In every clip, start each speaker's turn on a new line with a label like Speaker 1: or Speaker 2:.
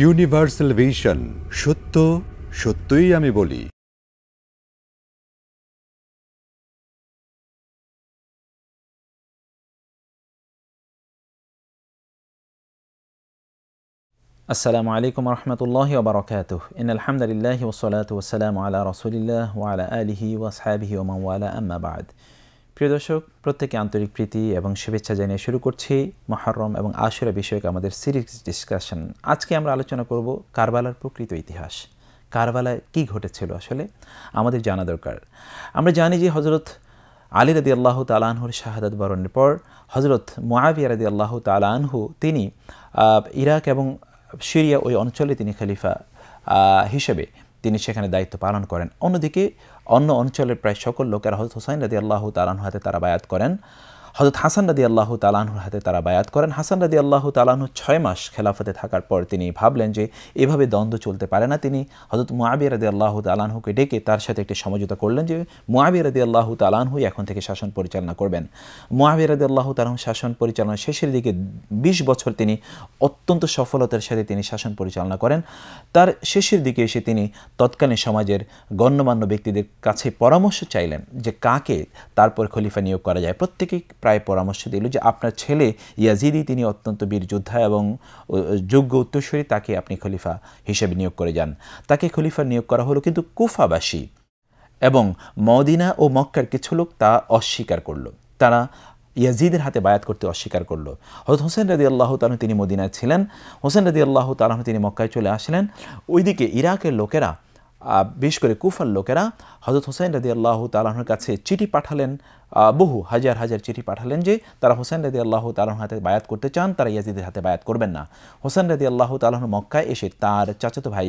Speaker 1: Universal vision সত্য, সত্যই আমি বলি।
Speaker 2: আসসালামু আলাইকুম রহমতুল্লাহ ওবরাকাত ইন আলহামদুলিল্লাহ ওসলাত ওসালাম আলা রসুলিল্লাহ ওয়ালা আলিহি ওয়াসহাবিহি ওমাওয়ালা আম্মাবাদ প্রিয় দর্শক, প্রত্যেকে আন্তরিক প্রীতি এবং শুভেচ্ছা জানিয়ে শুরু করছি মহরম এবং আশুরা বিষয়ক আমাদের সিরিজ ডিসকাশন আজকে আমরা আলোচনা করব কারবালার প্রকৃত ইতিহাস। কারবালায় কি ঘটেছিল আসলে? আমাদের জানা দরকার। আমরা জানি যে হজরত আলী রাদি আল্লাহ তালানহুর শাহাদাত বরণের পর হজরত মোয়াবিয়া রাদি আল্লাহ তালানহু তিনি ইরাক এবং সিরিয়া ওই অঞ্চলে তিনি খলিফা হিসেবে তিনি সেখানে দায়িত্ব পালন করেন। অন্যদিকে অন্য অঞ্চলের প্রায় সকল লোকেরা হজরত হুসাইন রাজি আল্লাহ তালান হাতে তারা বায়াত করেন। হজরত হাসান রাদি আল্লাহ তালাহুর হাতে তারা বায়াত করেন। হাসান রাদি আল্লাহ তালাহু ছয় মাস খেলাফতে থাকার পর তিনি ভাবলেন যে এভাবে দ্বন্দ্ব চলতে পারে না। তিনি হজরত মুআবিয়া রাদি আল্লাহ তালাহুকে ডেকে তার সাথে একটি সমঝোতা করলেন যে মুআবিয়া রাদি আল্লাহ তালাহুই এখন থেকে শাসন পরিচালনা করবেন। মুআবিয়া রাদি আল্লাহ তালাহু শাসন পরিচালনার শেষের দিকে ২০ বছর তিনি অত্যন্ত সফলতার সাথে তিনি শাসন পরিচালনা করেন। তার শেষের দিকে এসে তিনি তৎকালীন সমাজের গণ্যমান্য ব্যক্তিদের কাছে পরামর্শ চাইলেন যে কাকে তারপর খলিফা নিয়োগ করা যায়। প্রত্যেকেই প্রায় পরামর্শ দিল যে আপনার ছেলে ইয়াজিদি তিনি অত্যন্ত বীর যোদ্ধা এবং যোগ্য উত্তরস্বরী তাকে আপনি খলিফা হিসেবে নিয়োগ করে যান। তাকে খলিফা নিয়োগ করা হলো কিন্তু কুফাবাসী এবং মদিনা ও মক্কার কিছু লোক তা অস্বীকার করল। তারা ইয়াজিদের হাতে বায়াত করতে অস্বীকার করল। হজরত হোসেন রাদি আল্লাহ তালু তিনি মদিনায় ছিলেন। হোসেন রাদি আল্লাহ তালু তিনি মক্কায় চলে আসলেন। ওইদিকে ইরাকের লোকেরা বিশেষ করে কুফার লোকেরা হজরত হোসেন রাদি আল্লাহ তালাহর কাছে চিঠি পাঠালেন বহু, হাজার হাজার চিঠি পাঠালেন যে তারা হোসেন রাদি আল্লাহ তালাহর হাতে বায়াত করতে চান, তারা ইয়াজিদের হাতে বায়াত করবেন না। হোসেন রাদি আল্লাহ তালাহর মক্কায় এসে তার চাচাতো ভাই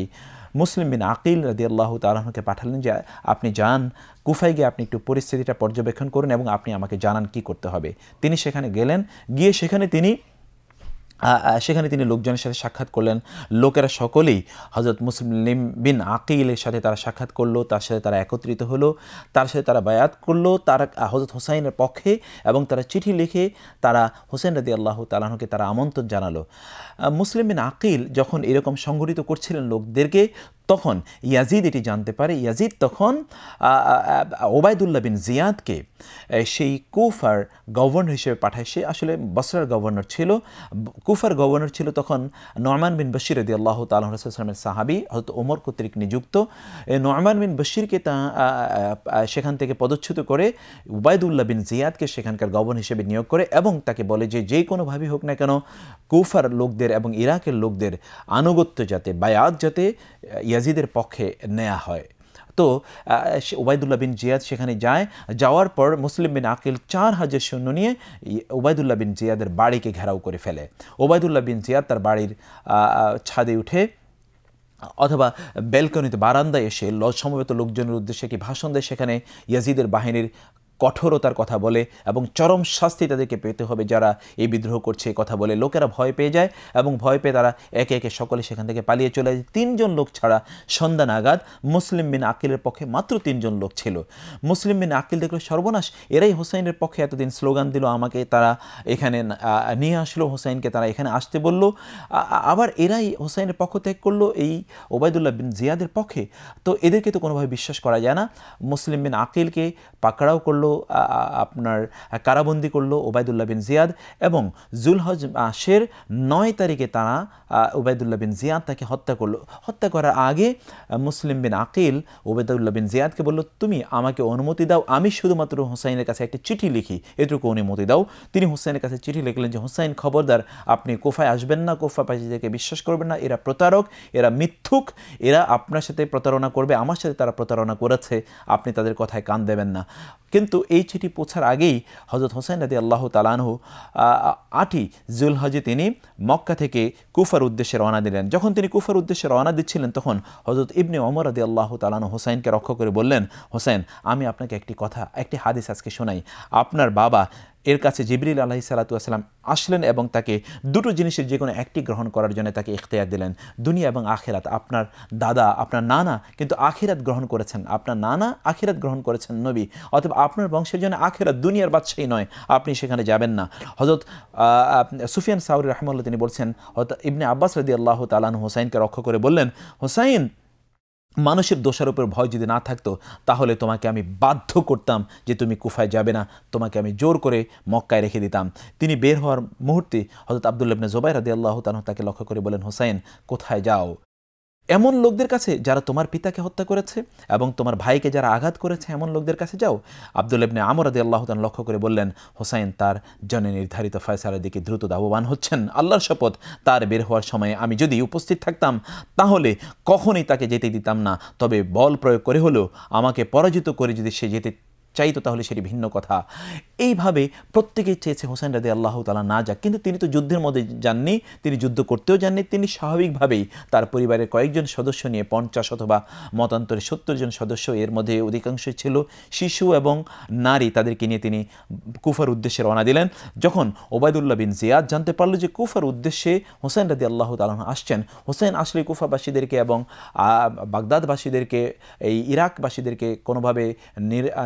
Speaker 2: মুসলিম বিন আকিল রাদি আল্লাহ তালাহকে পাঠালেন যে, আপনি যান কুফাই গিয়ে আপনি একটু পরিস্থিতিটা পর্যবেক্ষণ করুন এবং আপনি আমাকে জানান কি করতে হবে। তিনি সেখানে গেলেন, গিয়ে সেখানে তিনি সেখানে তিনি লোকজনের সাথে সাক্ষাৎ করলেন। লোকেরা সকলেই হজরত মুসলিম বিন আকিলের সাথে তারা সাক্ষাৎ করল, তার সাথে তারা একত্রিত হলো, তার সাথে তারা বায়াত করল, তারা হজরত হোসাইনের পক্ষে এবং তারা চিঠি লিখে তারা হোসেন রাদি আল্লাহ তালাহকে তারা আমন্ত্রণ জানালো। মুসলিম বিন আকিল যখন এরকম সংগঠিত করছিলেন লোকদেরকে তখন ইয়াজিদ এটি জানতে পারে। ইয়াজিদ তখন ওবায়দুল্লাহ বিন জিয়াদকে সেই কুফার গভর্নর হিসেবে পাঠায়। সে আসলে বসরার গভর্নর ছিল। কুফার গভর্নর ছিল তখন নরমান বিন বশির রদি আল্লাহ তালামের সাহাবি হয়তো ওমর কর্তৃক নিযুক্ত। নরমান বিন বশিরকে তা সেখান থেকে পদচ্যুত করে উবায়দুল্লাহ বিন জিয়াদকে সেখানকার গভর্নর হিসেবে নিয়োগ করে এবং তাকে বলে যে যে কোনোভাবেই হোক না কেন, কুফার লোকদের এবং ইরাকের লোকদের আনুগত্য যাতে, বায়াত যাতে ইয়াজিদের পক্ষে নেয়া হয়। তো ওবায়দুল্লাহ বিন জিয়াদ সেখানে যায়। যাওয়ার পর মুসলিম বিন আকিল চার হাজার সৈন্য নিয়ে ওবায়দুল্লাহ বিন জিয়াদের বাড়িকে ঘেরাও করে ফেলে। ওবায়দুল্লাহ বিন জিয়াদ তার বাড়ির ছাদে উঠে, অথবা বেলকনিতে বারান্দায় এসে সমবেত লোকজনের উদ্দেশ্যে কি ভাষণ দেয় সেখানে ইয়াজিদের বাহিনীর কঠোরতার কথা বলে এবং চরম শাস্তি তাদেরকে পেতে হবে যারা এই বিদ্রোহ করছে কথা বলে। লোকেরা ভয় পেয়ে যায় এবং ভয় পেয়ে তারা একে একে সকলে সেখান থেকে পালিয়ে চলে যায়। তিনজন লোক ছাড়া সন্ধ্যা নাগাদ মুসলিম বিন আকিলের পক্ষে মাত্র তিনজন লোক ছিল। মুসলিম বিন আকিল দেখল সর্বনাশ, এরাই হোসাইনের পক্ষে এতদিন স্লোগান দিল, আমাকে তারা এখানে নিয়ে আসলো, হোসাইনকে তারা এখানে আসতে বলল। আবার এরাই হোসাইনের পক্ষ ত্যাগ করল, এই ওবায়দুল্লাহ বিন জিয়াদের পক্ষে। তো এদেরকে তো কোনোভাবে বিশ্বাস করা যায় না। মুসলিম বিন আকিলকে পাকড়াও করল আপনার কারাবন্দি করল ওবায়দুল্লাহ বিন জিয়াদ এবং জুলহজ মাসের নয় তারিখে তারা ওবায়দুল্লাহ বিন জিয়াদ তাকে হত্যা করল। হত্যা করার আগে মুসলিম বিন আকিল ওবায়দুল্লাহ বিন জিয়াদকে বলল, তুমি আমাকে অনুমতি দাও, আমি শুধুমাত্র হুসাইনের কাছে একটি চিঠি লিখি, এটুকু অনুমতি দাও। তিনি হুসাইনের কাছে চিঠি লিখলেন যে, হুসাইন খবরদার, আপনি কোফায় আসবেন না কোফা পাশিদেরকে বিশ্বাস করবেন না, এরা প্রতারক, এরা মিথ্যুক, এরা আপনার সাথে প্রতারণা করবে, আমার সাথে তারা প্রতারণা করেছে, আপনি তাদের কথায় কান দেবেন না। কিন্তু এই চিঠি পৌঁছার আগেই হজরত হোসেন রাদি আল্লাহ তালানহ আটই জুলহজে তিনি মক্কা থেকে কুফার উদ্দেশ্যে রওনা দিলেন। যখন তিনি কুফার উদ্দেশ্যে রওনা দিচ্ছিলেন, তখন হজরত ইবনে অমর রাদি আল্লাহ তালানহ হোসেনকে রক্ষা করে বললেন হোসেন আমি আপনাকে একটি কথা, একটি হাদিস আজকে শোনাই। আপনার বাবা এর কাছে জিবরিল আলাহি সালাতাম আসলেন এবং তাকে দুটো জিনিসের যে কোনো একটি গ্রহণ করার জন্য তাকে ইখতিয়ার দিলেন, দুনিয়া এবং আখেরাত। আপনার দাদা, আপনার নানা কিন্তু আখিরাত গ্রহণ করেছেন। আপনার নানা আখিরাত গ্রহণ করেছেন নবী, অথবা আপনার বংশের জন্য আখেরাত দুনিয়ার বাদশাহী নয়, আপনি সেখানে যাবেন না। হজরত সুফিয়ান সাউরি রহমাল্লা তিনি বলছেন হয়তো ইবনে আব্বাস রদি আল্লাহ তালান হোসাইনকে রক্ষ করে বললেন, হোসাইন মানুষের দোষার উপর ভয় যদি না থাকতো, তাহলে তোমাকে আমি বাধ্য করতাম যে তুমি কুফায় যাবে না। তোমাকে আমি জোর করে মক্কায় রেখে দিতাম। তিনি বের হওয়ার মুহূর্তে হজরত আবদুল্লাবনে জোবাই রাদি আল্লাহ তানহ তাকে লক্ষ্য করে বলেন হোসাইন, কোথায় যাও? এমন লোকদের কাছে যারা তোমার পিতাকে হত্যা করেছে এবং তোমার ভাইকে যারা আঘাত করেছে, এমন লোকদের কাছে যাও। আব্দুল ইবনে আমর আদি আল্লাহ লক্ষ্য করে বললেন, হোসাইন তার জনে নির্ধারিত ফয়সালার দিকে দ্রুত দাববান হচ্ছেন। আল্লাহর শপথ তার বের হওয়ার সময় আমি যদি উপস্থিত থাকতাম, তাহলে কখনই তাকে যেতে দিতাম না। তবে বল প্রয়োগ করে হলেও আমাকে পরাজিত করে যদি সে যেতে চাইতো তাহলে সেটি ভিন্ন কথা। এইভাবে প্রত্যেকেই চেয়েছে হোসেন রাদে আল্লাহ তালা না যাক, কিন্তু তিনি তো যুদ্ধের মধ্যে যাননি, তিনি যুদ্ধ করতেও যাননি, তিনি স্বাভাবিকভাবেই তার পরিবারের কয়েকজন সদস্য নিয়ে পঞ্চাশ অথবা মতান্তরে সত্তর জন সদস্য এর মধ্যে অধিকাংশই ছিল শিশু এবং নারী তাদেরকে নিয়ে তিনি কুফার উদ্দেশ্যে রওনা দিলেন। যখন ওবায়দুল্লাহ বিন জিয়াদ জানতে পারল যে কুফার উদ্দেশ্যে হোসেন রাদি আল্লাহ তালাহ আসছেন হোসেন আসলে কুফাবাসীদেরকে এবং বাগদাদবাসীদেরকে, এই ইরাকবাসীদেরকে কোনোভাবে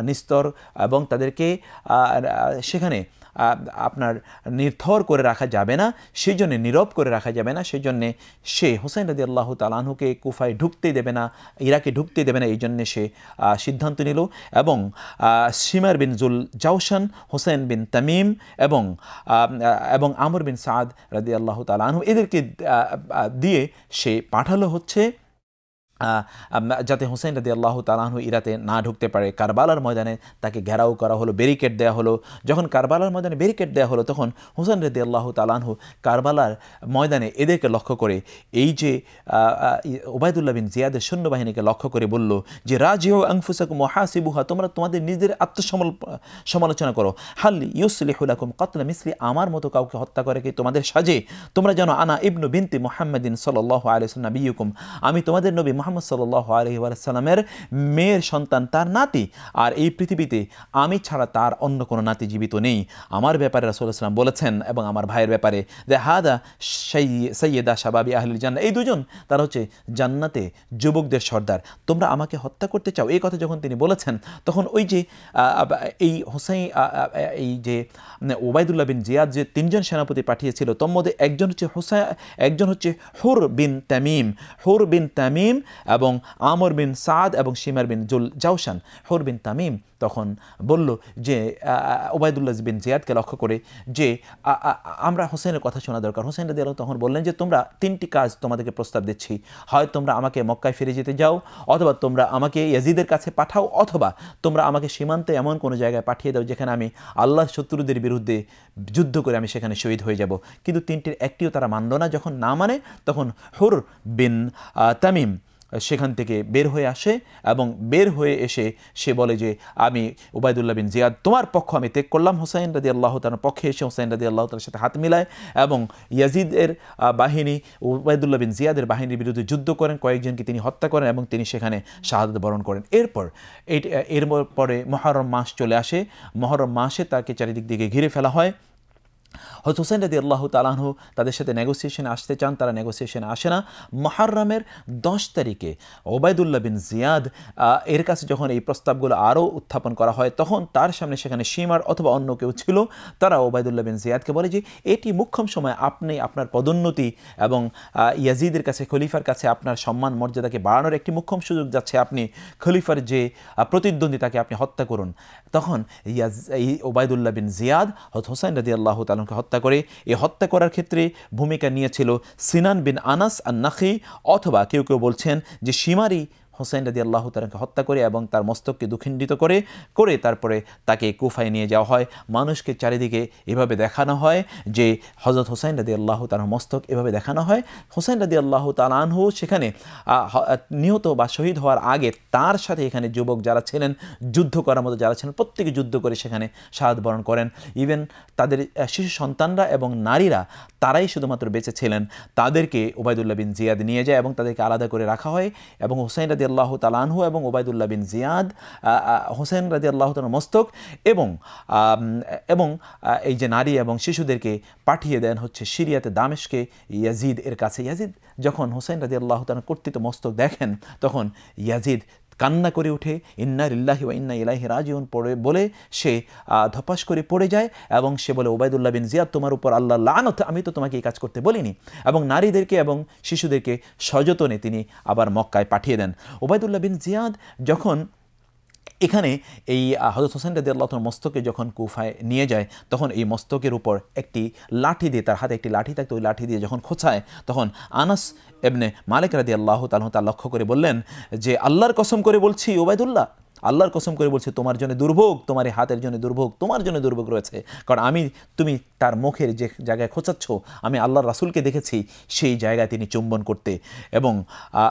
Speaker 2: নিস্তর এবং তাদেরকে সেখানে আপনার নির্থর করে রাখা যাবে না সেই জন্যে নীরব করে রাখা যাবে না সেই জন্যে সে হোসেন রাজি আল্লাহ তালাহুকে কুফায় ঢুকতে দেবে না, ইরাকে ঢুকতে দেবে না এই জন্যে সে সিদ্ধান্ত নিল এবং Shimr bin Dhul Jawshan Hussain bin Tamim এবং এবং আমর বিন সাদ রাজি আল্লাহ তালাহু এদেরকে দিয়ে সে পাঠালো হচ্ছে। যাতে হোসেন রাদি আল্লাহ তালাহু ইরাতে না ঢুকতে পারে। কারবালার ময়দানে তাকে ঘেরাও করা হলো ব্যারিকেড দেওয়া হলো। যখন কারবালার ময়দানে ব্যারিকেড দেওয়া হলো, তখন হোসেন রদি আল্লাহ তালাহু কারবালার ময়দানে এদেরকে লক্ষ্য করে, এই যে ওবায়দুল্লাহ বিন জিয়াদের সৈন্যবাহিনীকে লক্ষ্য করে বলল যে রাজিও আংফুসাকু মহাসিবুহা তোমরা তোমাদের নিজের আত্মসমল, সমালোচনা করো। হাল ইউসলিহুলাকুম কতলা মিসলি, আমার মতো কাউকে হত্যা করে কি তোমাদের সাজে? তোমরা জানো, আনা ইবনু বিনতি মোহাম্মদিন সাল্লাহ আলিয়াল্লাম নবীকুম আমি তোমাদের নবী মোহাম্মদ সাল্লাহ আলহিসাল্লামের মেয়ের সন্তান তার নাতি। আর এই পৃথিবীতে আমি ছাড়া তার অন্য কোনো নাতি জীবিত নেই। আমার ব্যাপারে রাসুল্লাহাম বলেছেন এবং আমার ভাইয়ের ব্যাপারে যে হাদা সৈয়দা শাবাবি আহলিল জান্না এই দুজন তারা হচ্ছে জান্নাতে যুবকদের সর্দার। তোমরা আমাকে হত্যা করতে চাও? এই কথা যখন তিনি বলেছেন, তখন ওই যে এই হোসাই এই যে ওবায়দুল্লাহ বিন জিয়াদ যে তিনজন সেনাপতি পাঠিয়েছিল তোর মধ্যে একজন হচ্ছে হোসাই একজন হচ্ছে হুর বিন তামিম। হুর বিন তামিম এবং আমর বিন সাদ এবং Shimr bin Dhul Jawshan Hurr bin Tamim তখন বলল যে ওবায়দুল্লাহ বিন জিয়াদকে লক্ষ্য করে যে আমরা হোসেনের কথা শোনা দরকার। হোসেন রাদি তখন বললেন যে, তোমরা তিনটি কাজ তোমাদেরকে প্রস্তাব দিচ্ছি। হয় তোমরা আমাকে মক্কায় ফিরে যেতে যাও, অথবা তোমরা আমাকে ইয়াজিদের কাছে পাঠাও, অথবা তোমরা আমাকে সীমান্তে এমন কোনো জায়গায় পাঠিয়ে দাও যেখানে আমি আল্লাহ শত্রুদের বিরুদ্ধে যুদ্ধ করে আমি সেখানে শহীদ হয়ে যাব। কিন্তু তিনটির একটিও তারা মানল না। যখন না মানে তখন হুর বিন তামিম সেখান থেকে বের হয়ে আসে এবং বের হয়ে এসে সে বলে যে, আমি উবায়দুল্লাহ বিন জিয়াদ, তোমার পক্ষ আমি ত্যাগ করলাম। হোসাইন রাদি আল্লাহ তার পক্ষে এসে হোসাইন রাদি আল্লাহ তার সাথে হাত মিলায় এবং ইয়াজিদের বাহিনী, উবায়দুল্লাহ বিন জিয়াদের বাহিনীর বিরুদ্ধে যুদ্ধ করেন। কয়েকজনকে তিনি হত্যা করেন এবং তিনি সেখানে শাহাদ বরণ করেন। এরপর এর পরে মহরম মাস চলে আসে। মহরম মাসে তাকে চারিদিক দিকে ঘিরে ফেলা হয়। হয়তো হোসেন রাদি আল্লাহ তালাহ তাদের সাথে নেগোসিয়েশনে আসতে চান, তারা নেগোসিয়েশনে আসে না। মহারামের দশ তারিখে ওবায়দুল্লাহ বিন জিয়াদ এর কাছে যখন এই প্রস্তাবগুলো আরও উত্থাপন করা হয়, তখন তার সামনে সেখানে সীমার অথবা অন্য কেউ ছিল, তারা ওবায়দুল্লাহ বিন জিয়াদকে বলে যে, এটি মুখ্যম সময় আপনি আপনার পদোন্নতি এবং ইয়াজিদের কাছে, খলিফার কাছে আপনার সম্মান, মর্যাদাকে বাড়ানোর একটি মুখ্যম সুযোগ যাচ্ছে। আপনি খলিফার যে প্রতিদ্বন্দ্বী তাকে আপনি হত্যা করুন। তখন ইয়াজ, এই ওবায়দুল্লাহ বিন জিয়াদ হোসাইন রাজি আল্লাহ তালকে হত্যা করে। এই হত্যা করার ক্ষেত্রে ভূমিকা নিয়েছিল সিনান বিন আনাস আর নাখি অথবা কেউ কেউ বলছেন যে সীমারি হোসেন রাদি আল্লাহ তালাকে হত্যা করে এবং তার মস্তককে দুখিণ্ডিত করে করে তারপরে তাকে কুফায় নিয়ে যাওয়া হয়। মানুষকে চারিদিকে এভাবে দেখানো হয় যে হজরত হোসেন রাদি আল্লাহ তার মস্তক এভাবে দেখানো হয়। হোসেন রাদি আল্লাহ তালানহু সেখানে নিহত বা শহীদ হওয়ার আগে তার সাথে এখানে যুবক যারা ছিলেন, যুদ্ধ করার মতো যারা ছিলেন, প্রত্যেকে যুদ্ধ করে সেখানে শাহাদ বরণ করেন। ইভেন তাদের শিশু সন্তানরা এবং নারীরা তারাই শুধুমাত্র বেঁচে ছিলেন। তাদেরকে ওবায়দুল্লাহ বিন জিয়াদ নিয়ে যায় এবং তাদেরকে আলাদা করে রাখা হয় এবং হোসেন রাজি আল্লাহ তালানহু এবং ওবায়দুল্লাহ বিন জিয়াদ হোসেন রাজি আল্লাহ তালার মস্তক এবং এবং এই যে নারী এবং শিশুদেরকে পাঠিয়ে দেন হচ্ছে সিরিয়াতে দামেশকে ইয়াজিদ এর কাছে। ইয়াজিদ যখন হোসেন রাজি আল্লাহ তালার কর্তৃত মস্তক দেখেন, তখন ইয়াজিদ কান্না করে উঠে, ইন্না ইল্লাহি ওয়া ইন্না ইলাহি রাজিউন পড়ে, বলে সে ধপাস করে পড়ে যায় এবং সে বলে, ওবায়দুল্লাহ বিন জিয়াদ, তোমার উপর আল্লাহ লানত, আমি তো তোমাকে এই কাজ করতে বলিনি। এবং নারীদেরকে এবং শিশুদেরকে সযতনে তিনি আবার মক্কায় পাঠিয়ে দেন। ওবায়দুল্লাহ বিন জিয়াদ যখন এখানে এই হজরত হোসেন রাজি আল্লাহ মস্তকে যখন কুফায় নিয়ে যায়, তখন এই মস্তকের উপর একটি লাঠি দিয়ে, তার হাতে একটি লাঠি থাকতো, ওই লাঠি দিয়ে যখন খোঁচায়, তখন আনাস এমনে মালিক রাদি আল্লাহ তাল্লাহ তা লক্ষ্য করে বললেন যে, আল্লাহর কসম করে বলছি, ওবায়দুল্লাহ আল্লাহর কসম করে বলছে, তোমার জন্য দুর্ভোগ তোমার এই হাতের জন্য দুর্ভোগ, তোমার জন্য দুর্ভোগ রয়েছে। কারণ আমি, তুমি তার মুখের যে জায়গায় খোঁচাচ্ছ, আমি আল্লাহর রাসূলকে দেখেছি, সেই জায়গায় তিনি চুম্বন করতে। এবং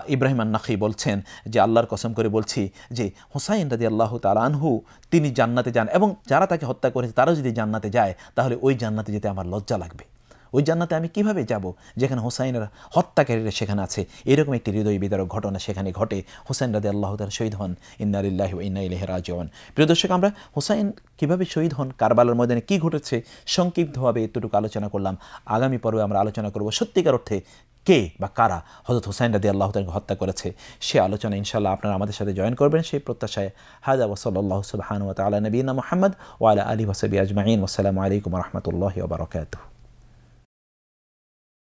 Speaker 2: ইব্রাহিম আন্নাখি বলছেন যে, আল্লাহর কসম করে বলছি যে, হোসাইন রাদি আল্লাহ তালানহু তিনি জান্নাতে যান এবং যারা তাকে হত্যা করেছে, তারাও যদি জান্নাতে যায়, তাহলে ওই জান্নাতে যেতে আমার লজ্জা লাগবে। ওই জান্নাতে আমি কীভাবে যাব? যেখানে হোসাইনের হত্যাকারীরা সেখানে আছে। এরকম একটি হৃদয় বিদারক ঘটনা সেখানে ঘটে। হোসাইন রাদে আল্লাহ তার শহীদ হন। ইন্নারিল্লাহ ইন্না ইলাহি রাজিউন। প্রিয় দর্শক, আমরা হোসাইন কীভাবে শহীদ হন, কারবালার ময়দানে কি ঘটেছে, সংক্ষিপ্তভাবে এতটুকু আলোচনা করলাম। আগামী পর্বে আমরা আলোচনা করব সত্যিকার অর্থে কে বা কারা হজরত হুসাইন রাদি আল্লাহ তাকে হত্যা করেছে। সে আলোচনা ইনশাল্লাহ আপনারা আমাদের সাথে জয়েন করবেন। সেই প্রত্যাশায় হাজা ওসল্লাহ সুবাহান ওয়া তালা নবীনা মোহাম্মদ ওয়ালা আলী ওসবি আজমাইন। ওসালামু আলাইকুম রহমতুল্লাহ ওবরাকাতুহ